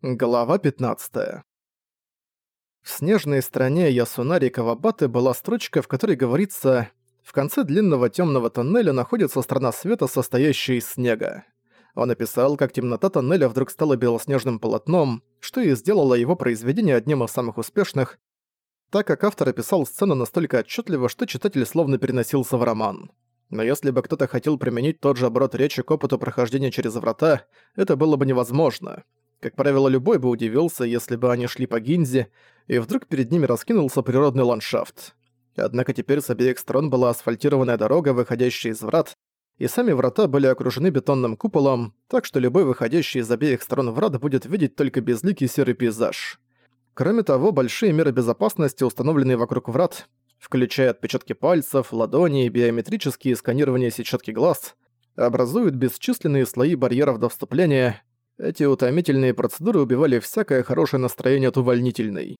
Глава 15. В снежной стране Ясунари Кавабаты была строчка, в которой говорится «В конце длинного темного тоннеля находится страна света, состоящая из снега». Он описал, как темнота тоннеля вдруг стала белоснежным полотном, что и сделало его произведение одним из самых успешных, так как автор описал сцену настолько отчетливо, что читатель словно переносился в роман. Но если бы кто-то хотел применить тот же оборот речи к опыту прохождения через врата, это было бы невозможно – как правило, любой бы удивился, если бы они шли по Гинзе, и вдруг перед ними раскинулся природный ландшафт. Однако теперь с обеих сторон была асфальтированная дорога, выходящая из врат, и сами врата были окружены бетонным куполом, так что любой выходящий из обеих сторон врат будет видеть только безликий серый пейзаж. Кроме того, большие меры безопасности, установленные вокруг врат, включая отпечатки пальцев, ладони и биометрические сканирования сетчатки глаз, образуют бесчисленные слои барьеров до вступления, эти утомительные процедуры убивали всякое хорошее настроение от увольнительной.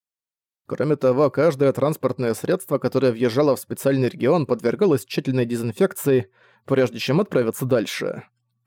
Кроме того, каждое транспортное средство, которое въезжало в специальный регион, подвергалось тщательной дезинфекции, прежде чем отправиться дальше.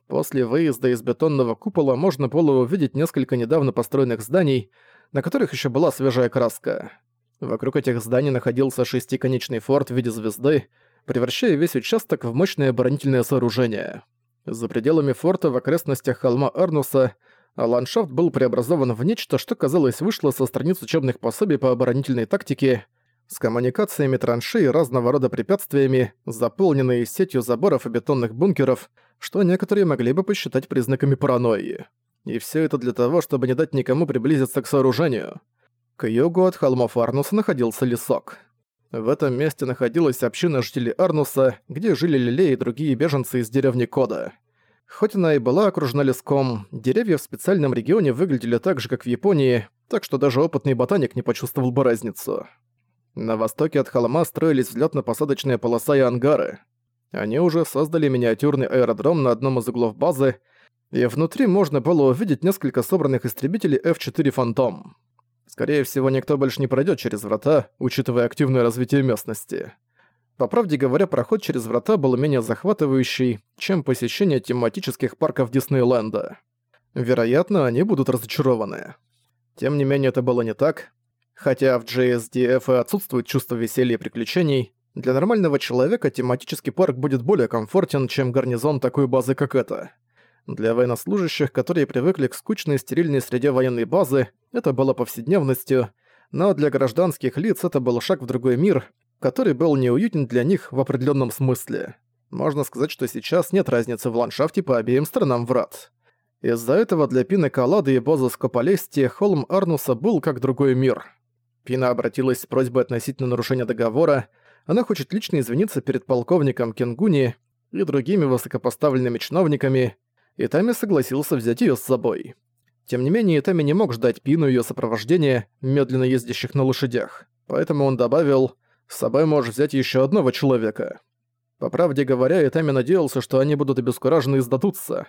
После выезда из бетонного купола можно было увидеть несколько недавно построенных зданий, на которых еще была свежая краска. Вокруг этих зданий находился шестиконечный форт в виде звезды, превращая весь участок в мощное оборонительное сооружение. За пределами форта в окрестностях холма Арнуса ландшафт был преобразован в нечто, что, казалось, вышло со страниц учебных пособий по оборонительной тактике, с коммуникациями траншей и разного рода препятствиями, заполненные сетью заборов и бетонных бункеров, что некоторые могли бы посчитать признаками паранойи. И все это для того, чтобы не дать никому приблизиться к сооружению. К югу от холмов Арнуса находился лесок. В этом месте находилась община жителей Арнуса, где жили Лилей и другие беженцы из деревни Кода. Хоть она и была окружена леском, деревья в специальном регионе выглядели так же, как в Японии, так что даже опытный ботаник не почувствовал бы разницу. На востоке от холма строились взлётно-посадочная полоса и ангары. Они уже создали миниатюрный аэродром на одном из углов базы, и внутри можно было увидеть несколько собранных истребителей F-4 «Фантом». Скорее всего, никто больше не пройдет через врата, учитывая активное развитие местности. По правде говоря, проход через врата был менее захватывающий, чем посещение тематических парков Диснейленда. Вероятно, они будут разочарованы. Тем не менее, это было не так. Хотя в JSDF и отсутствует чувство веселья и приключений, для нормального человека тематический парк будет более комфортен, чем гарнизон такой базы, как эта. Для военнослужащих, которые привыкли к скучной стерильной среде военной базы, это было повседневностью, но для гражданских лиц это был шаг в другой мир, который был неуютен для них в определенном смысле. Можно сказать, что сейчас нет разницы в ландшафте по обеим сторонам врат. Из-за этого для Пины Калады и Боза Скополести холм Арнуса был как другой мир. Пина обратилась с просьбой относительно нарушения договора, она хочет лично извиниться перед полковником Кенгуни и другими высокопоставленными чиновниками, и Тами согласился взять её с собой. Тем не менее, Тами не мог ждать Пину её сопровождения, медленно ездящих на лошадях, поэтому он добавил «С собой можешь взять ещё одного человека». По правде говоря, Итами надеялся, что они будут обескуражены и сдадутся.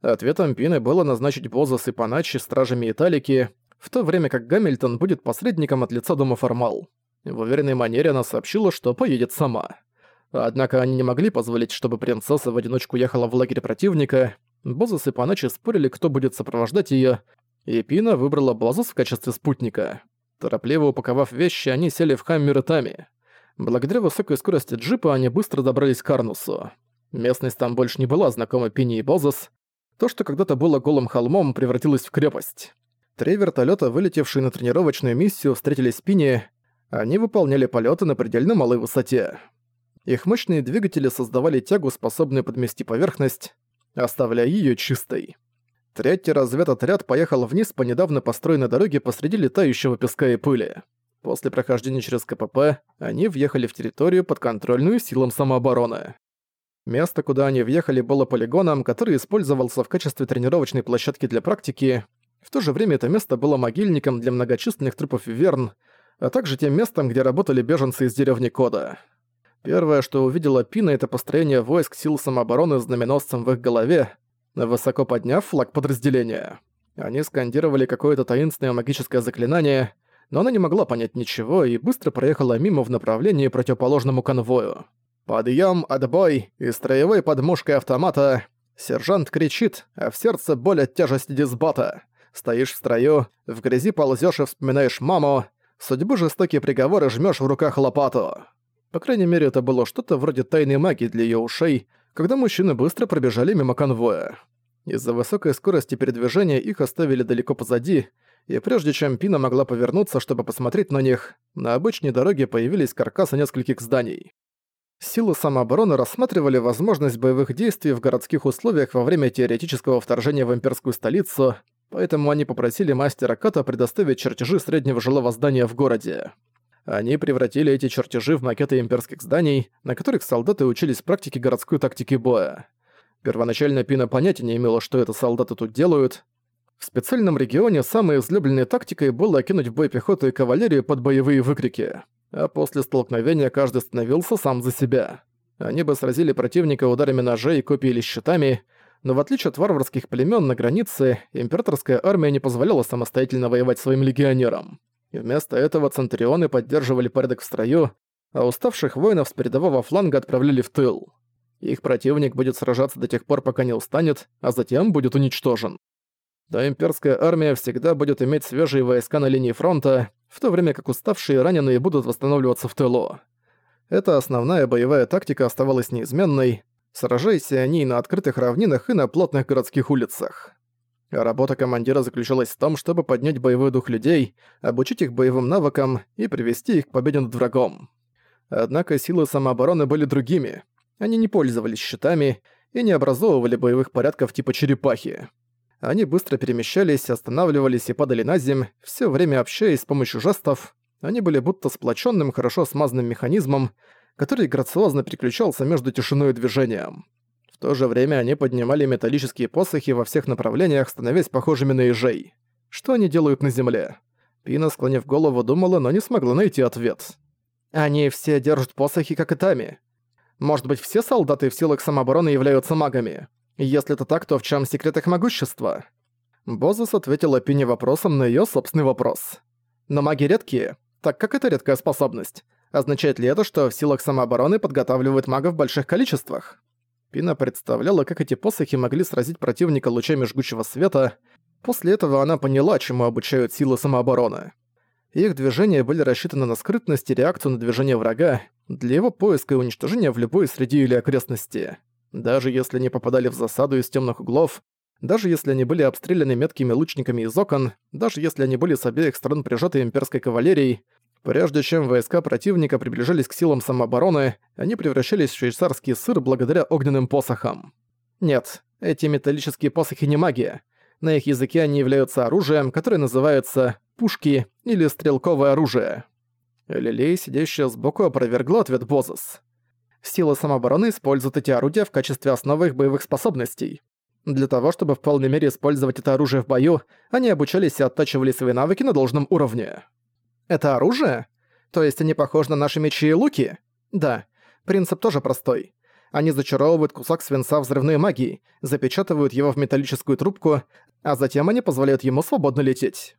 Ответом Пины было назначить Бозас и Паначи стражами Италики, в то время как Гамильтон будет посредником от лица Дома Формал. В уверенной манере она сообщила, что поедет сама. Однако они не могли позволить, чтобы принцесса в одиночку ехала в лагерь противника, Бозус и Паначи спорили, кто будет сопровождать её, и Пина выбрала Бозус в качестве спутника. Торопливо упаковав вещи, они сели в Хаммер Тами. Благодаря высокой скорости джипа они быстро добрались к Арнусу. Местность там больше не была знакома Пине и Бозус. То, что когда-то было голым холмом, превратилось в крепость. Три вертолета, вылетевшие на тренировочную миссию, встретились с Пине. Они выполняли полеты на предельно малой высоте. Их мощные двигатели создавали тягу, способную подмести поверхность оставляя ее чистой. Третий разведотряд поехал вниз по недавно построенной дороге посреди летающего песка и пыли. После прохождения через КПП они въехали в территорию, подконтрольную силам самообороны. Место, куда они въехали, было полигоном, который использовался в качестве тренировочной площадки для практики. В то же время это место было могильником для многочисленных трупов Верн, а также тем местом, где работали беженцы из деревни Кода. Первое, что увидела Пина, это построение войск сил самообороны с знаменосцем в их голове, высоко подняв флаг подразделения. Они скандировали какое-то таинственное магическое заклинание, но она не могла понять ничего и быстро проехала мимо в направлении противоположному конвою. «Подъём, отбой!» и строевой подмушкой автомата. Сержант кричит, а в сердце боль от тяжести дисбата. Стоишь в строю, в грязи ползёшь и вспоминаешь маму, судьбу жестокие приговоры жмёшь в руках лопату. По крайней мере, это было что-то вроде тайной магии для её ушей, когда мужчины быстро пробежали мимо конвоя. Из-за высокой скорости передвижения их оставили далеко позади, и прежде чем Пина могла повернуться, чтобы посмотреть на них, на обычной дороге появились каркасы нескольких зданий. Силы самообороны рассматривали возможность боевых действий в городских условиях во время теоретического вторжения в имперскую столицу, поэтому они попросили мастера Ката предоставить чертежи среднего жилого здания в городе. Они превратили эти чертежи в макеты имперских зданий, на которых солдаты учились практике городской тактики боя. Первоначально Пина понятия не имела, что это солдаты тут делают. В специальном регионе самой излюбленной тактикой было кинуть в бой пехоту и кавалерию под боевые выкрики. А после столкновения каждый становился сам за себя. Они бы сразили противника ударами ножей, копий или щитами, но в отличие от варварских племен на границе, императорская армия не позволяла самостоятельно воевать своим легионерам. И вместо этого центурионы поддерживали порядок в строю, а уставших воинов с передового фланга отправляли в тыл. Их противник будет сражаться до тех пор, пока не устанет, а затем будет уничтожен. Да имперская армия всегда будет иметь свежие войска на линии фронта, в то время как уставшие и раненые будут восстанавливаться в тылу. Эта основная боевая тактика оставалась неизменной, сражаясь они и на открытых равнинах, и на плотных городских улицах. работа командира заключалась в том, чтобы поднять боевой дух людей, обучить их боевым навыкам и привести их к победе над врагом. Однако силы самообороны были другими — они не пользовались щитами и не образовывали боевых порядков типа черепахи. Они быстро перемещались, останавливались и падали на земь, все время общаясь с помощью жестов. Они были будто сплоченным, хорошо смазанным механизмом, который грациозно переключался между тишиной и движением. В то же время они поднимали металлические посохи во всех направлениях, становясь похожими на ежей. Что они делают на земле? Пина, склонив голову, думала, но не смогла найти ответ. «Они все держат посохи, как и Тами. Может быть, все солдаты в силах самообороны являются магами? Если это так, то в чем секрет их могущества? Бозус ответила Пине вопросом на ее собственный вопрос. Но маги редкие. Так как это редкая способность? Означает ли это, что в силах самообороны подготавливают магов в больших количествах? Пина представляла, как эти посохи могли сразить противника лучами жгучего света. После этого она поняла, чему обучают силы самообороны. Их движения были рассчитаны на скрытность и реакцию на движение врага, для его поиска и уничтожения в любой среде или окрестности. Даже если они попадали в засаду из темных углов, даже если они были обстреляны меткими лучниками из окон, даже если они были с обеих сторон прижаты имперской кавалерией, прежде чем войска противника приближались к силам самообороны, они превращались в швейцарский сыр благодаря огненным посохам. Нет, эти металлические посохи не магия. На их языке они являются оружием, которое называется пушки или стрелковое оружие. Лилей, сидящая сбоку, опровергла ответ Бозус. Силы самообороны используют эти орудия в качестве основы их боевых способностей. Для того, чтобы в полной мере использовать это оружие в бою, они обучались и оттачивали свои навыки на должном уровне. Это оружие? То есть они похожи на наши мечи и луки? Да. Принцип тоже простой. Они зачаровывают кусок свинца взрывной магии, запечатывают его в металлическую трубку, а затем они позволяют ему свободно лететь.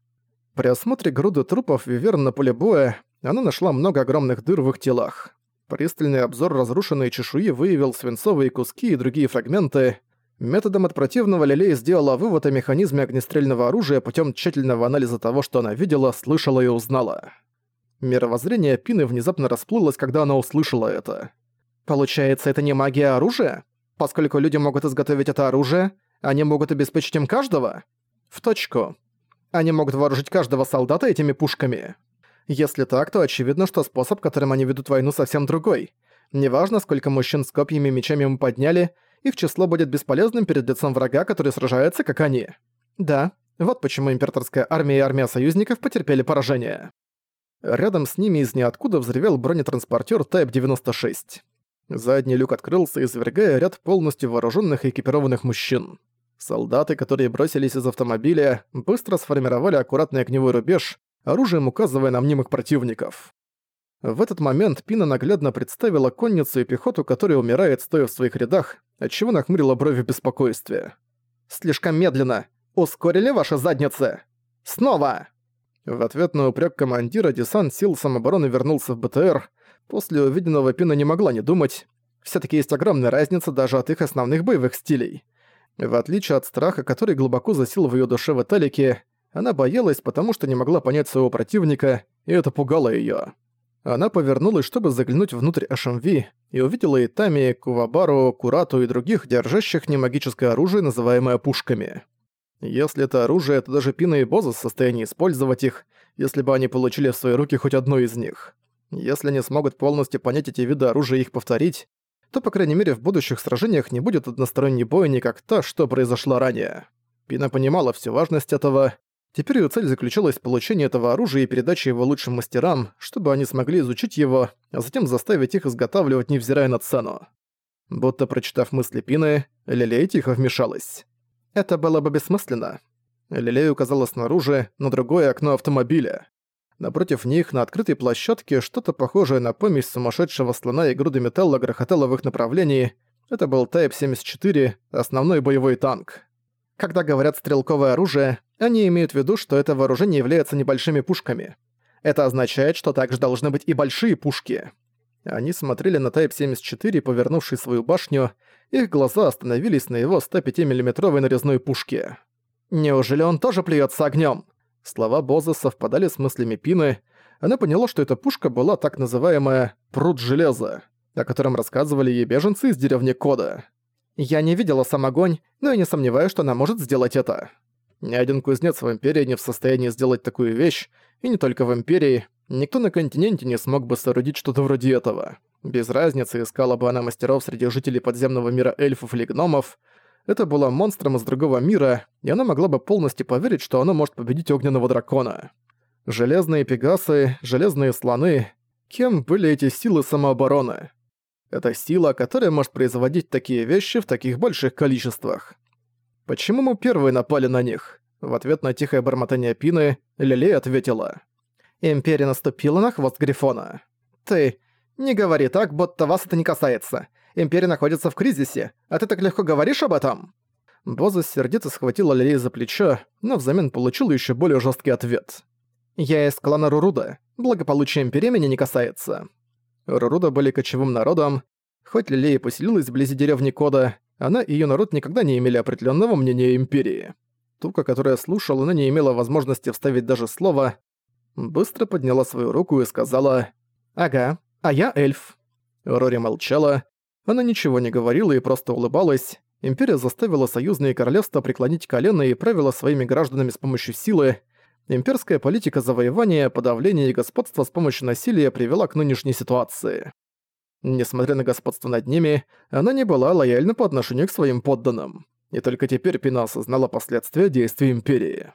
При осмотре груды трупов Виверн на поле боя она нашла много огромных дыр в их телах. Пристальный обзор разрушенной чешуи выявил свинцовые куски и другие фрагменты. Методом от противного Лилей сделала вывод о механизме огнестрельного оружия путем тщательного анализа того, что она видела, слышала и узнала. Мировоззрение Пины внезапно расплылось, когда она услышала это. «Получается, это не магия оружия? Поскольку люди могут изготовить это оружие, они могут обеспечить им каждого?» «В точку. Они могут вооружить каждого солдата этими пушками. Если так, то очевидно, что способ, которым они ведут войну, совсем другой. Неважно, сколько мужчин с копьями и мечами мы подняли, их число будет бесполезным перед лицом врага, который сражается, как они. Да, вот почему императорская армия и армия союзников потерпели поражение. Рядом с ними из ниоткуда взревел бронетранспортер Type-96. Задний люк открылся, извергая ряд полностью вооруженных и экипированных мужчин. Солдаты, которые бросились из автомобиля, быстро сформировали аккуратный огневой рубеж, оружием указывая на мнимых противников. В этот момент Пина наглядно представила конницу и пехоту, которая умирает, стоя в своих рядах, отчего нахмурила брови в. «Слишком медленно! Ускорили ваши задницы! Снова!» В ответ на упрек командира десант сил самообороны вернулся в БТР. После увиденного Пина не могла не думать. все таки есть огромная разница даже от их основных боевых стилей. В отличие от страха, который глубоко засел в её душе в Италике, она боялась, потому что не могла понять своего противника, и это пугало её. Она повернулась, чтобы заглянуть внутрь HMV, и увидела Итами, Кувабару, Курату и других, держащих немагическое оружие, называемое пушками. Если это оружие, то даже Пина и Боза в состоянии использовать их, если бы они получили в свои руки хоть одно из них. Если они смогут полностью понять эти виды оружия и их повторить, то, по крайней мере, в будущих сражениях не будет односторонней бойни, как та, что произошла ранее. Пина понимала всю важность этого. Теперь ее цель заключалась в получении этого оружия и передаче его лучшим мастерам, чтобы они смогли изучить его, а затем заставить их изготавливать, невзирая на цену. Будто прочитав мысли Пины, Лилей тихо вмешалась. Это было бы бессмысленно. Лилей указала снаружи на другое окно автомобиля. Напротив них, на открытой площадке, что-то похожее на помесь сумасшедшего слона и груды металла грохотало в их направлении. Это был Type-74, основной боевой танк. Когда говорят «стрелковое оружие», они имеют в виду, что это вооружение является небольшими пушками. Это означает, что также должны быть и большие пушки. Они смотрели на Type-74, повернувший свою башню, их глаза остановились на его 105 миллиметровой нарезной пушке. «Неужели он тоже плюется огнем? Слова Боза совпадали с мыслями Пины. Она поняла, что эта пушка была так называемая «пруд железа», о котором рассказывали ей беженцы из деревни Кода. «Я не видела сам огонь, но я не сомневаюсь, что она может сделать это». Ни один кузнец в Империи не в состоянии сделать такую вещь, и не только в Империи, никто на континенте не смог бы соорудить что-то вроде этого. Без разницы, искала бы она мастеров среди жителей подземного мира эльфов или гномов, это было монстром из другого мира, и она могла бы полностью поверить, что оно может победить огненного дракона. Железные пегасы, железные слоны. Кем были эти силы самообороны? Это сила, которая может производить такие вещи в таких больших количествах. Почему мы первые напали на них? В ответ на тихое бормотание Пины, Лилей ответила. Империя наступила на хвост Грифона. Ты не говори так, будто вас это не касается. Империя находится в кризисе, а ты так легко говоришь об этом?» Боза сердито схватила Лилей за плечо, но взамен получил еще более жесткий ответ. «Я из клана Руруда. Благополучие Империи меня не касается». Руруда были кочевым народом. Хоть Лилей поселилась вблизи деревни Кода, она и ее народ никогда не имели определенного мнения Империи. Тука, которая слушала, но не имела возможности вставить даже слово, быстро подняла свою руку и сказала «Ага, а я эльф». Рори молчала, она ничего не говорила и просто улыбалась. Империя заставила союзные королевства преклонить колено и правила своими гражданами с помощью силы. Имперская политика завоевания, подавления и господства с помощью насилия привела к нынешней ситуации. Несмотря на господство над ними, она не была лояльна по отношению к своим подданным. И только теперь Пина осознала последствия действий Империи.